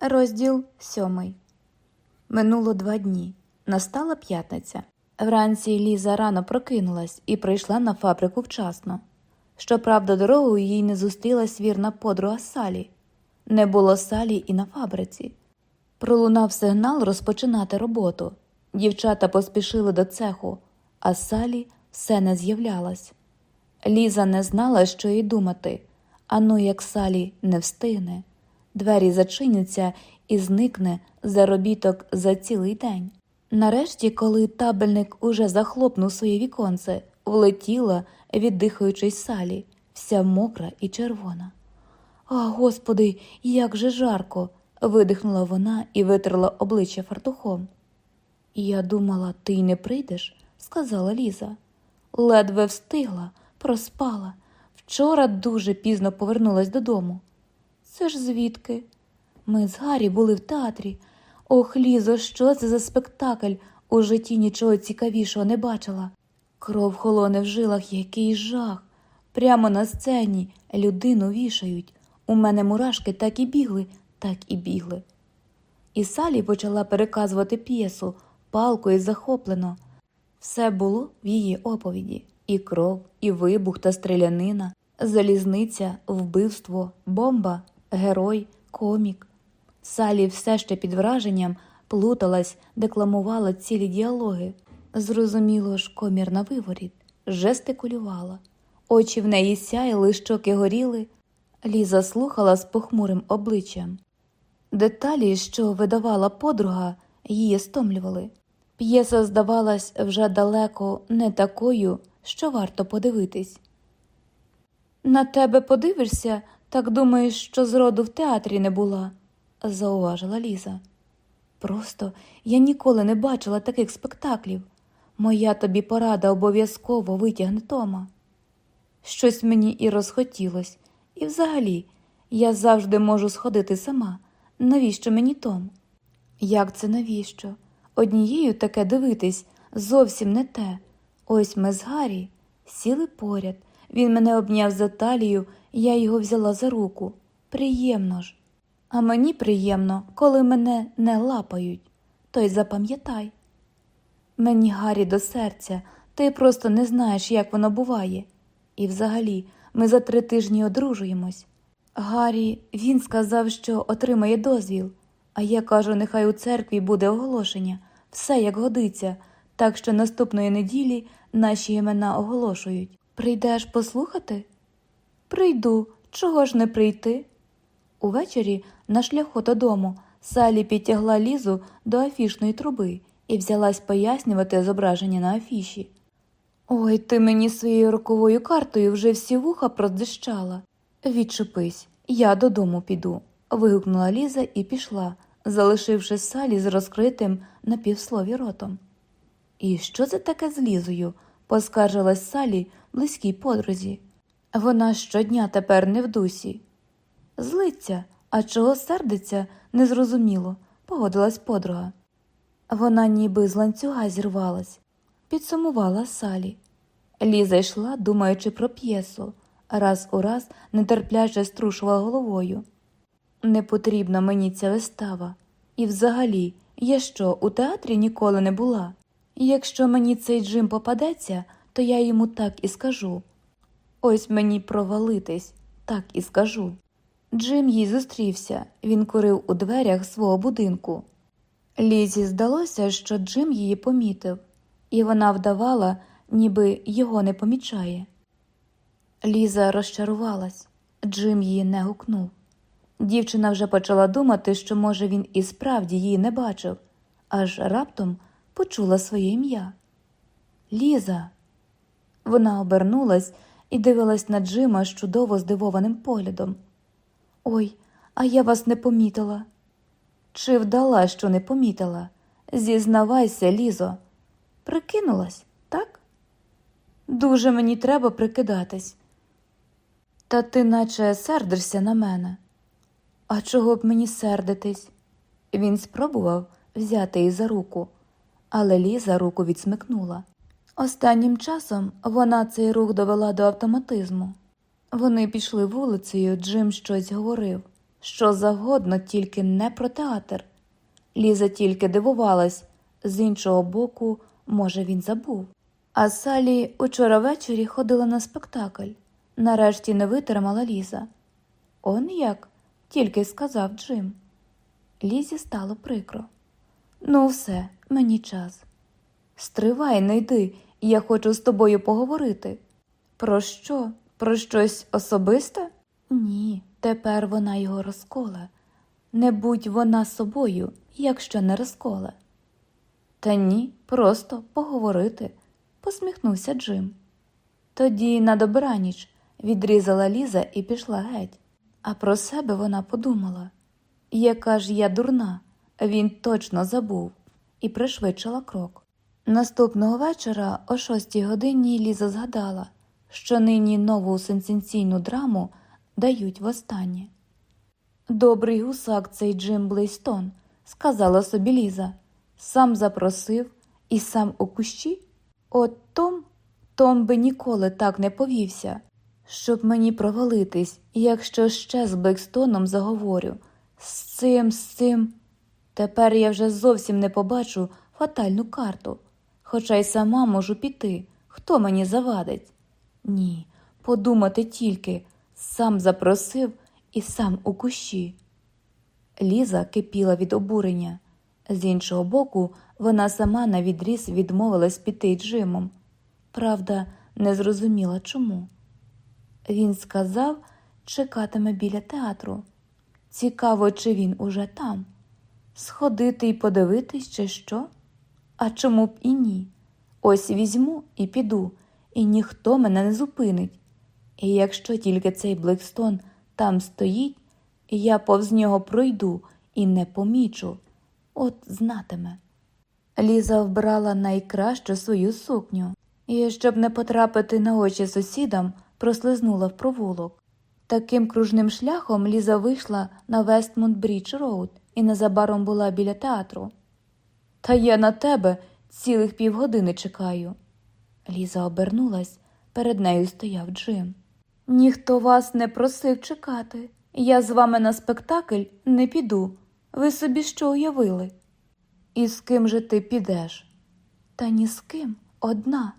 Розділ сьомий. Минуло два дні. Настала п'ятниця. Вранці Ліза рано прокинулась і прийшла на фабрику вчасно. Щоправда, дорогою їй не зустрілась вірна подруга Салі. Не було Салі і на фабриці. Пролунав сигнал розпочинати роботу. Дівчата поспішили до цеху, а Салі все не з'являлась. Ліза не знала, що їй думати, а ну як Салі не встигне. Двері зачиняться і зникне заробіток за цілий день. Нарешті, коли табельник уже захлопнув своє віконце, влетіла, віддихаючись Салі, вся мокра і червона. А, господи, як же жарко. видихнула вона і витерла обличчя фартухом. Я думала, ти й не прийдеш, сказала Ліза. Ледве встигла, проспала. Вчора дуже пізно повернулась додому. Це ж звідки? Ми з Гаррі були в театрі. Ох, Лізо, що це за спектакль? У житті нічого цікавішого не бачила. Кров холоне в жилах, який жах. Прямо на сцені людину вішають. У мене мурашки так і бігли, так і бігли. І Салі почала переказувати п'єсу палко і захоплено. Все було в її оповіді і кров, і вибух та стрілянина, залізниця, вбивство, бомба, герой, комік. Салі все ще під враженням плуталась, декламувала цілі діалоги. Зрозуміло ж, комір на виворіт, жестикулювала. Очі в неї сяяли, щоки горіли. Ліза слухала з похмурим обличчям. Деталі, що видавала подруга, її стомлювали. П'єса здавалась вже далеко не такою, що варто подивитись. На тебе подивишся, так думаєш, що зроду в театрі не була, зауважила Ліза. Просто я ніколи не бачила таких спектаклів. Моя тобі порада обов'язково витягне Тома. Щось мені і розхотілось, і взагалі я завжди можу сходити сама. Навіщо мені Том? Як це навіщо? Однією таке дивитись зовсім не те. Ось ми з Гаррі сіли поряд. Він мене обняв за талію, я його взяла за руку. Приємно ж. А мені приємно, коли мене не лапають. То й запам'ятай. Мені Гаррі до серця, ти просто не знаєш, як воно буває. І взагалі, ми за три тижні одружуємось. Гаррі, він сказав, що отримає дозвіл, а я кажу, нехай у церкві буде оголошення, все як годиться, так що наступної неділі наші імена оголошують. Прийдеш послухати? Прийду, чого ж не прийти? Увечері на шляху додому Салі підтягла лізу до афішної труби і взялась пояснювати зображення на афіші. Ой, ти мені своєю роковою картою вже всі вуха продзищала. Відчепись, я додому піду, вигукнула Ліза і пішла, залишивши Салі з розкритим на півслові ротом. І що це таке з Лізою? поскаржилась Салі близькій подрузі. Вона щодня тепер не в дусі. Злиться, а чого сердиться, незрозуміло, погодилась подруга. Вона ніби з ланцюга зірвалась, підсумувала Салі. Ліза йшла, думаючи про п'єсу, раз у раз нетерпляче струшувала головою. Не потрібна мені ця вистава. І взагалі, я що, у театрі ніколи не була. Якщо мені цей Джим попадеться, то я йому так і скажу. Ось мені провалитись, так і скажу. Джим їй зустрівся, він курив у дверях свого будинку. Лізі здалося, що Джим її помітив, і вона вдавала, ніби його не помічає. Ліза розчарувалась, Джим її не гукнув. Дівчина вже почала думати, що, може, він і справді її не бачив, аж раптом почула своє ім'я. Ліза. Вона обернулась і дивилась на Джима з чудово здивованим поглядом. Ой, а я вас не помітила. Чи вдала, що не помітила? Зізнавайся, Лізо. Прикинулась, так? Дуже мені треба прикидатись. Та ти наче сердишся на мене. А чого б мені сердитись? Він спробував взяти її за руку, але Ліза руку відсмикнула. Останнім часом вона цей рух довела до автоматизму. Вони пішли вулицею, Джим щось говорив. що завгодно, тільки не про театр. Ліза тільки дивувалась, з іншого боку, може, він забув. А Салі учора ввечері ходила на спектакль. Нарешті не витримала Ліза. Он як? тільки сказав Джим. Лізі стало прикро. Ну, все, мені час. Стривай, не йди, я хочу з тобою поговорити. Про що? Про щось особисте? Ні, тепер вона його розколе. Не будь вона собою, якщо не розколе. Та ні, просто поговорити, посміхнувся Джим. Тоді на добраніч відрізала Ліза і пішла геть. А про себе вона подумала яка ж я дурна, він точно забув, і пришвидшила крок. Наступного вечора о шостій годині Ліза згадала, що нині нову сенсаційну драму дають востаннє. Добрий гусак цей Джим Блейстон, сказала собі Ліза, сам запросив і сам у кущі. От Том, Том би ніколи так не повівся, щоб мені провалитись, якщо ще з Блекстоном заговорю. З цим, з цим. Тепер я вже зовсім не побачу фатальну карту, хоча й сама можу піти. Хто мені завадить? Ні, подумати тільки, сам запросив і сам у кущі. Ліза кипіла від обурення. З іншого боку, вона сама на відріз відмовилась піти Джимом. Правда, не зрозуміла чому. Він сказав, чекатиме біля театру. Цікаво, чи він уже там. Сходити і подивитись, чи що? А чому б і ні? Ось візьму і піду, і ніхто мене не зупинить. І якщо тільки цей Блекстон там стоїть, я повз нього пройду і не помічу, от знатиме. Ліза вбрала найкращу свою сукню, і, щоб не потрапити на очі сусідам, прослизнула в провулок. Таким кружним шляхом Ліза вийшла на Вестмінстер Брідж Роуд і незабаром була біля театру. Та я на тебе цілих півгодини чекаю. Ліза обернулась, перед нею стояв Джим. Ніхто вас не просив чекати. Я з вами на спектакль не піду. Ви собі що уявили? І з ким же ти підеш? Та ні з ким, одна.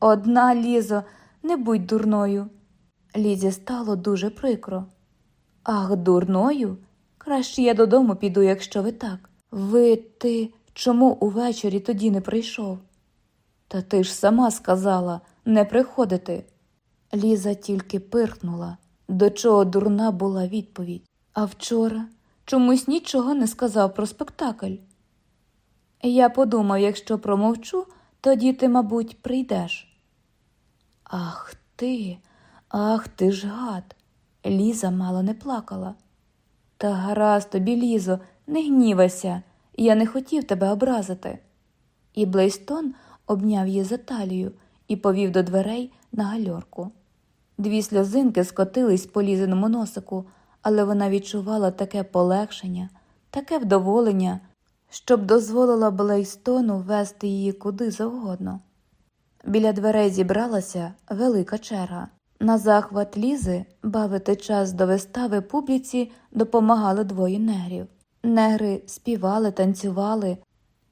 Одна, Лізо, не будь дурною. Лізі стало дуже прикро. Ах, дурною? Краще я додому піду, якщо ви так. Ви ти чому увечері тоді не прийшов? Та ти ж сама сказала не приходити. Ліза тільки пирхнула, до чого дурна була відповідь. А вчора чомусь нічого не сказав про спектакль. Я подумав, якщо промовчу, тоді ти, мабуть, прийдеш. Ах ти, ах ти ж гад. Ліза мало не плакала. Та гаразд тобі, Лізо, не гнівайся, я не хотів тебе образити. І Блейстон обняв її за талію і повів до дверей на гальорку. Дві сльозинки скотились по лізиному носику, але вона відчувала таке полегшення, таке вдоволення, щоб дозволила Блейстону вести її куди завгодно. Біля дверей зібралася велика черга. На захват лізи бавити час до вистави публіці допомагали двоє негрів. Негри співали, танцювали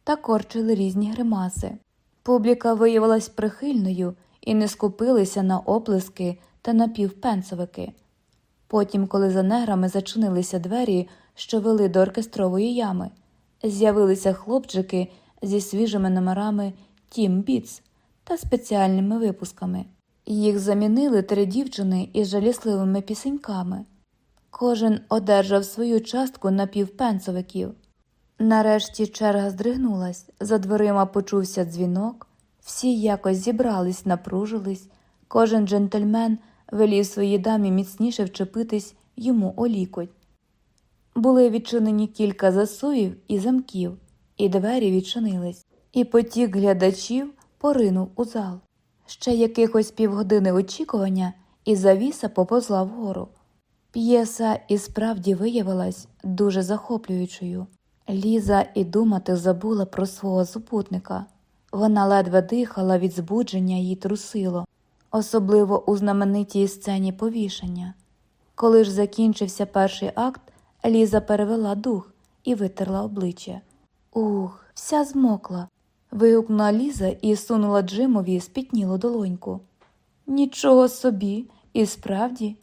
та корчили різні гримаси. Публіка виявилась прихильною і не скупилися на оплески та напівпенсовики. Потім, коли за неграми зачинилися двері, що вели до оркестрової ями, з'явилися хлопчики зі свіжими номерами Тім Біц та спеціальними випусками. Їх замінили три дівчини із жалісливими пісеньками. Кожен одержав свою частку напівпенсовиків. Нарешті черга здригнулась, за дверима почувся дзвінок, всі якось зібрались, напружились, кожен джентльмен велів своїй дамі міцніше вчепитись йому у лікоть. Були відчинені кілька засувів і замків, і двері відчинились, і потік глядачів поринув у зал. Ще якихось півгодини очікування, і завіса поповзла вгору. П'єса і справді виявилась дуже захоплюючою. Ліза і думати забула про свого супутника. Вона ледве дихала від збудження її трусило, особливо у знаменитій сцені повішення. Коли ж закінчився перший акт, Ліза перевела дух і витерла обличчя. Ух, вся змокла. Вигукнула Ліза і сунула Джимові спітнілу долоньку. Нічого собі, і справді.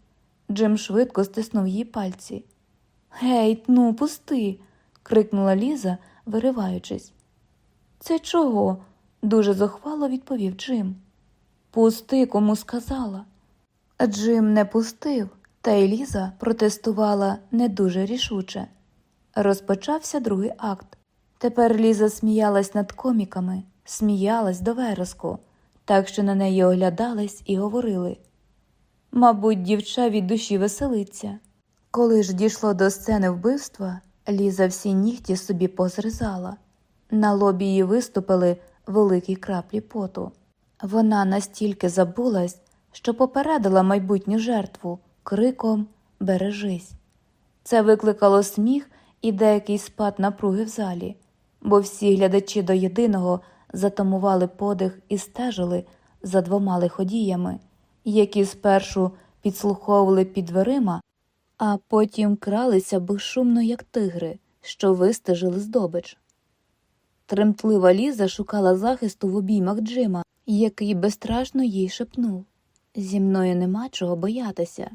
Джим швидко стиснув її пальці. Гей, ну, пусти. крикнула Ліза, вириваючись. Це чого? дуже зухвало відповів Джим. Пусти, кому сказала. Джим не пустив, та й Ліза протестувала не дуже рішуче. Розпочався другий акт. Тепер Ліза сміялась над коміками, сміялась до вереску, так що на неї оглядались і говорили. Мабуть, дівча від душі веселиться. Коли ж дійшло до сцени вбивства, Ліза всі нігті собі позрізала. На лобі її виступили великі краплі поту. Вона настільки забулась, що попередила майбутню жертву криком Бережись. Це викликало сміх і деякий спад напруги в залі, бо всі глядачі до єдиного затамували подих і стежили за двома лиходіями, які спершу підслуховували під дверима, а потім кралися безшумно, як тигри, що вистежили здобич. Тремтлива Ліза шукала захисту в обіймах Джима, який безстрашно їй шепнув Зі мною нема чого боятися.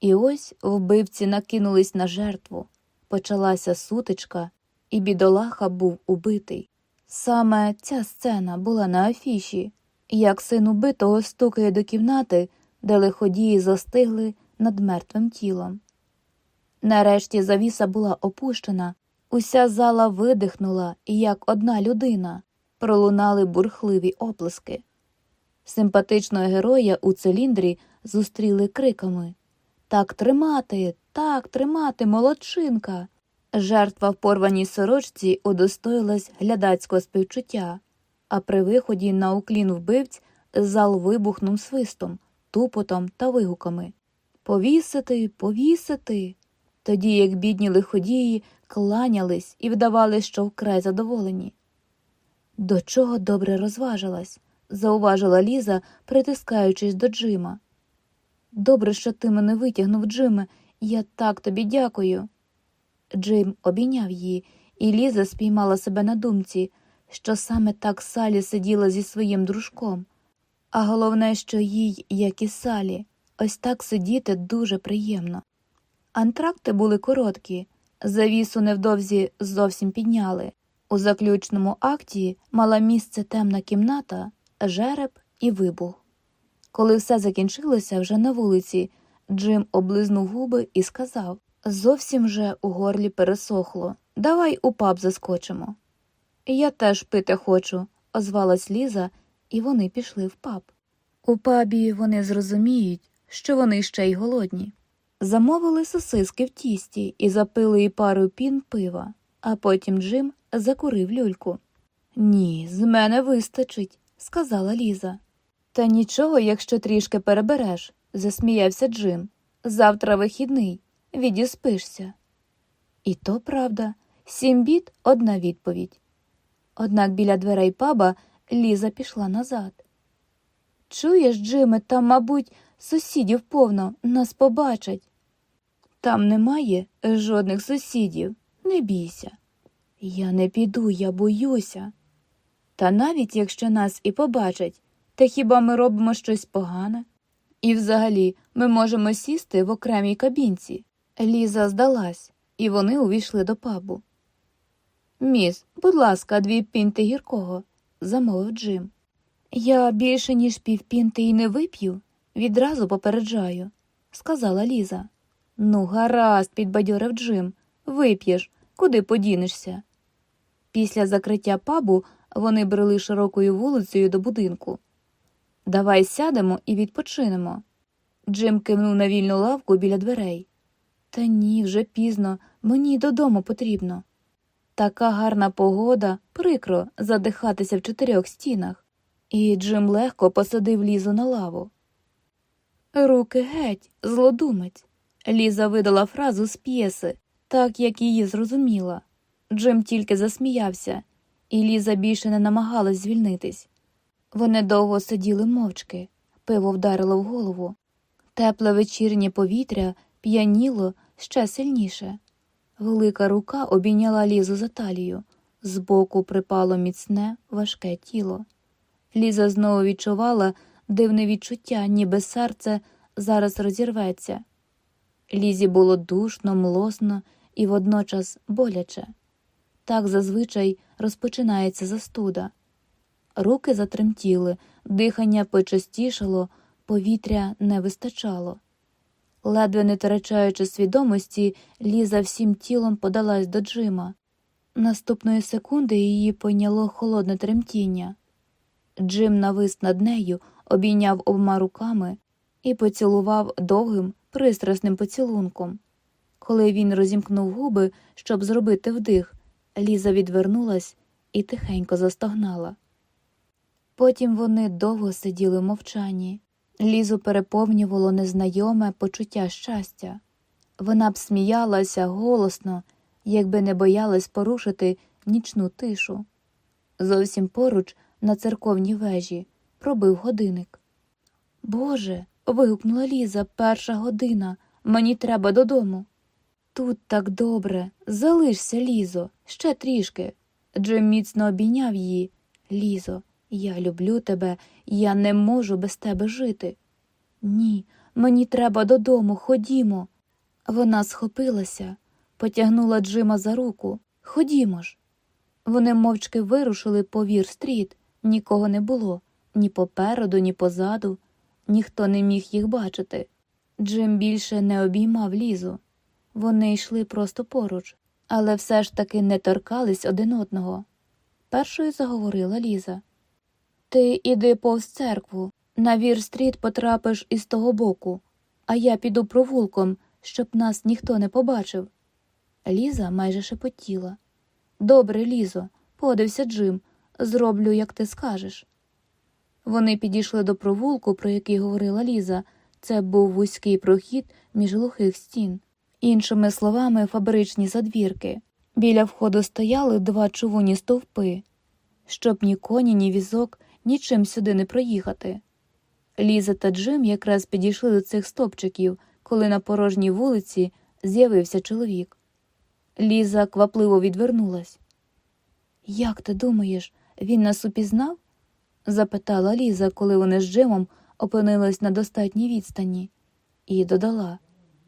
І ось вбивці накинулись на жертву. Почалася сутичка, і бідолаха був убитий. Саме ця сцена була на афіші, як син убитого стукає до кімнати, де лиходії застигли над мертвим тілом. Нарешті завіса була опущена, уся зала видихнула, і як одна людина пролунали бурхливі оплески. Симпатичного героя у циліндрі зустріли криками Так тримати, так тримати, молодчинка. Жертва в порваній сорочці удостоїлась глядацького співчуття, а при виході на уклін вбивць зал вибухнув свистом, тупотом та вигуками Повісити, повісити. Тоді як бідні лиходії кланялись і вдавали, що вкрай задоволені. До чого добре розважилась, зауважила Ліза, притискаючись до Джима. Добре, що ти мене витягнув, Джиме, я так тобі дякую. Джим обійняв її, і Ліза спіймала себе на думці, що саме так Салі сиділа зі своїм дружком, а головне, що їй, як і Салі, ось так сидіти дуже приємно. Антракти були короткі, завісу невдовзі зовсім підняли. У заключному акті мала місце темна кімната, жереб і вибух. Коли все закінчилося вже на вулиці, Джим облизнув губи і сказав Зовсім же у горлі пересохло. Давай у паб заскочимо. Я теж пити хочу, озвалась Ліза, і вони пішли в паб. У пабі вони зрозуміють, що вони ще й голодні. Замовили сосиски в тісті і запили і пару пін пива, а потім Джим закурив люльку. Ні, з мене вистачить, сказала Ліза. Та нічого, якщо трішки перебереш, засміявся Джим. Завтра вихідний, відіспишся. І то правда, сім бід одна відповідь. Однак біля дверей паба Ліза пішла назад. Чуєш, Джиме, там, мабуть, сусідів повно нас побачать. Там немає жодних сусідів, не бійся. Я не піду, я боюся. Та навіть якщо нас і побачать, та хіба ми робимо щось погане? І взагалі ми можемо сісти в окремій кабінці. Ліза здалась, і вони увійшли до пабу. Міс, будь ласка, дві пінти гіркого, замовив Джим. Я більше, ніж півпінти і не вип'ю, відразу попереджаю, сказала Ліза. Ну, гаразд, підбадьорив Джим. Вип'єш, куди подінешся. Після закриття пабу вони брели широкою вулицею до будинку. Давай сядемо і відпочинемо. Джим кивнув на вільну лавку біля дверей. Та ні, вже пізно, мені додому потрібно. Така гарна погода, прикро задихатися в чотирьох стінах, і Джим легко посадив лізу на лаву. Руки геть, злодумець. Ліза видала фразу з п'єси, так як її зрозуміла. Джим тільки засміявся, і Ліза більше не намагалась звільнитись. Вони довго сиділи мовчки, пиво вдарило в голову. Тепле вечірнє повітря п'яніло ще сильніше. Велика рука обійняла Лізу за талію, збоку припало міцне, важке тіло. Ліза знову відчувала дивне відчуття, ніби серце зараз розірветься. Лізі було душно, млосно і водночас боляче. Так зазвичай розпочинається застуда. Руки затремтіли, дихання почастішало, повітря не вистачало. Ледве не втрачаючи свідомості, Ліза всім тілом подалась до Джима. Наступної секунди її пойняло холодне тремтіння. Джим навис над нею, обійняв обома руками і поцілував довгим, пристрасним поцілунком. Коли він розімкнув губи, щоб зробити вдих, Ліза відвернулась і тихенько застогнала. Потім вони довго сиділи в мовчанні. Лізу переповнювало незнайоме почуття щастя. Вона б сміялася голосно, якби не боялась порушити нічну тишу. Зовсім поруч, на церковній вежі, пробив годинник. Боже. вигукнула Ліза, перша година. Мені треба додому. Тут так добре. Залишся, Лізо, ще трішки. Джим міцно обійняв її. Лізо, я люблю тебе, я не можу без тебе жити. Ні, мені треба додому, ходімо. Вона схопилася, потягнула Джима за руку. Ходімо ж. Вони мовчки вирушили по вір стріт, нікого не було ні попереду, ні позаду, ніхто не міг їх бачити. Джим більше не обіймав лізу. Вони йшли просто поруч, але все ж таки не торкались один одного. Першою заговорила Ліза. Ти іди повз церкву, на вір-стріт потрапиш із того боку, а я піду провулком, щоб нас ніхто не побачив. Ліза майже шепотіла. Добре, Лізо, подився Джим, зроблю, як ти скажеш. Вони підійшли до провулку, про який говорила Ліза. Це був вузький прохід між глухих стін. Іншими словами, фабричні задвірки. Біля входу стояли два чувуні стовпи, щоб ні коні, ні візок нічим сюди не проїхати. Ліза та Джим якраз підійшли до цих стопчиків, коли на порожній вулиці з'явився чоловік. Ліза квапливо відвернулась. Як ти думаєш, він нас упізнав? запитала Ліза, коли вони з Джимом опинились на достатній відстані, і додала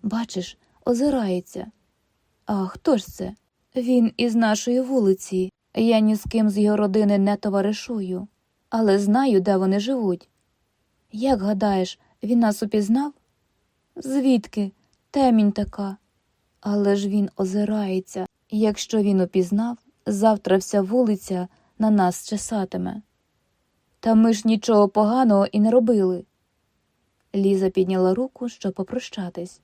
Бачиш, озирається. А хто ж це? Він із нашої вулиці. Я ні з ким з його родини не товаришую, але знаю, де вони живуть. Як гадаєш, він нас упізнав? Звідки? Темінь така. Але ж він озирається. Якщо він упізнав, завтра вся вулиця на нас чесатиме. Та ми ж нічого поганого і не робили. Ліза підняла руку, щоб попрощатись.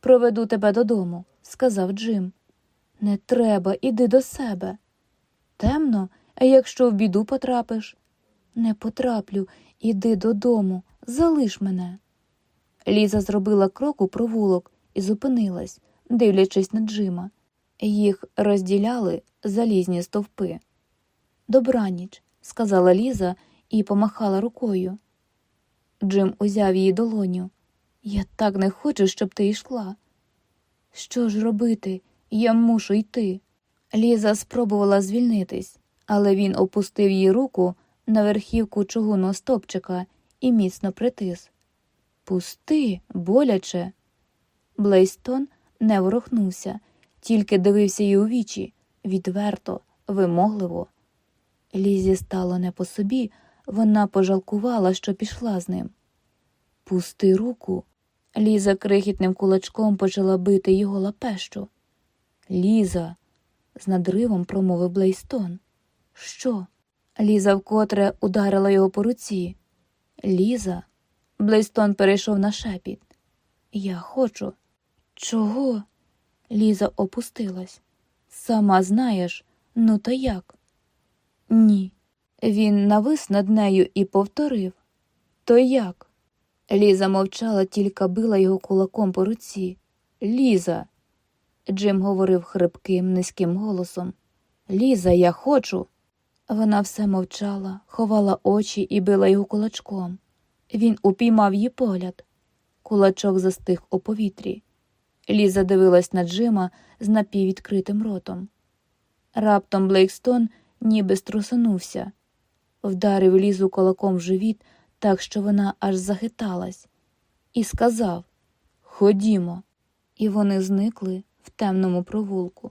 Проведу тебе додому, сказав Джим. Не треба, іди до себе. Темно, а якщо в біду потрапиш? Не потраплю, іди додому, залиш мене. Ліза зробила крок у провулок і зупинилась, дивлячись на Джима. Їх розділяли залізні стовпи. Добраніч, сказала Ліза і помахала рукою. Джим узяв її долоню. Я так не хочу, щоб ти йшла. Що ж робити? Я мушу йти. Ліза спробувала звільнитись, але він опустив її руку на верхівку чугунного стопчика і міцно притис. Пусти, боляче. Блейстон не ворухнувся, тільки дивився їй у вічі відверто, вимогливо. Лізі стало не по собі, вона пожалкувала, що пішла з ним. Пусти руку. Ліза крихітним кулачком почала бити його лапещу. Ліза, з надривом промовив Блейстон. Що? Ліза вкотре ударила його по руці. Ліза. Блейстон перейшов на шепіт. Я хочу. Чого? Ліза опустилась. Сама знаєш, ну то як? Ні. Він навис над нею і повторив То як? Ліза мовчала, тільки била його кулаком по руці. Ліза. Джим говорив хрипким, низьким голосом. Ліза, я хочу. Вона все мовчала, ховала очі і била його кулачком. Він упіймав її погляд. Кулачок застиг у повітрі. Ліза дивилась на Джима з напіввідкритим ротом. Раптом Блейкстон ніби струсанувся, вдарив Лізу кулаком в живіт, так що вона аж захиталась, і сказав Ходімо. І вони зникли в темному провулку.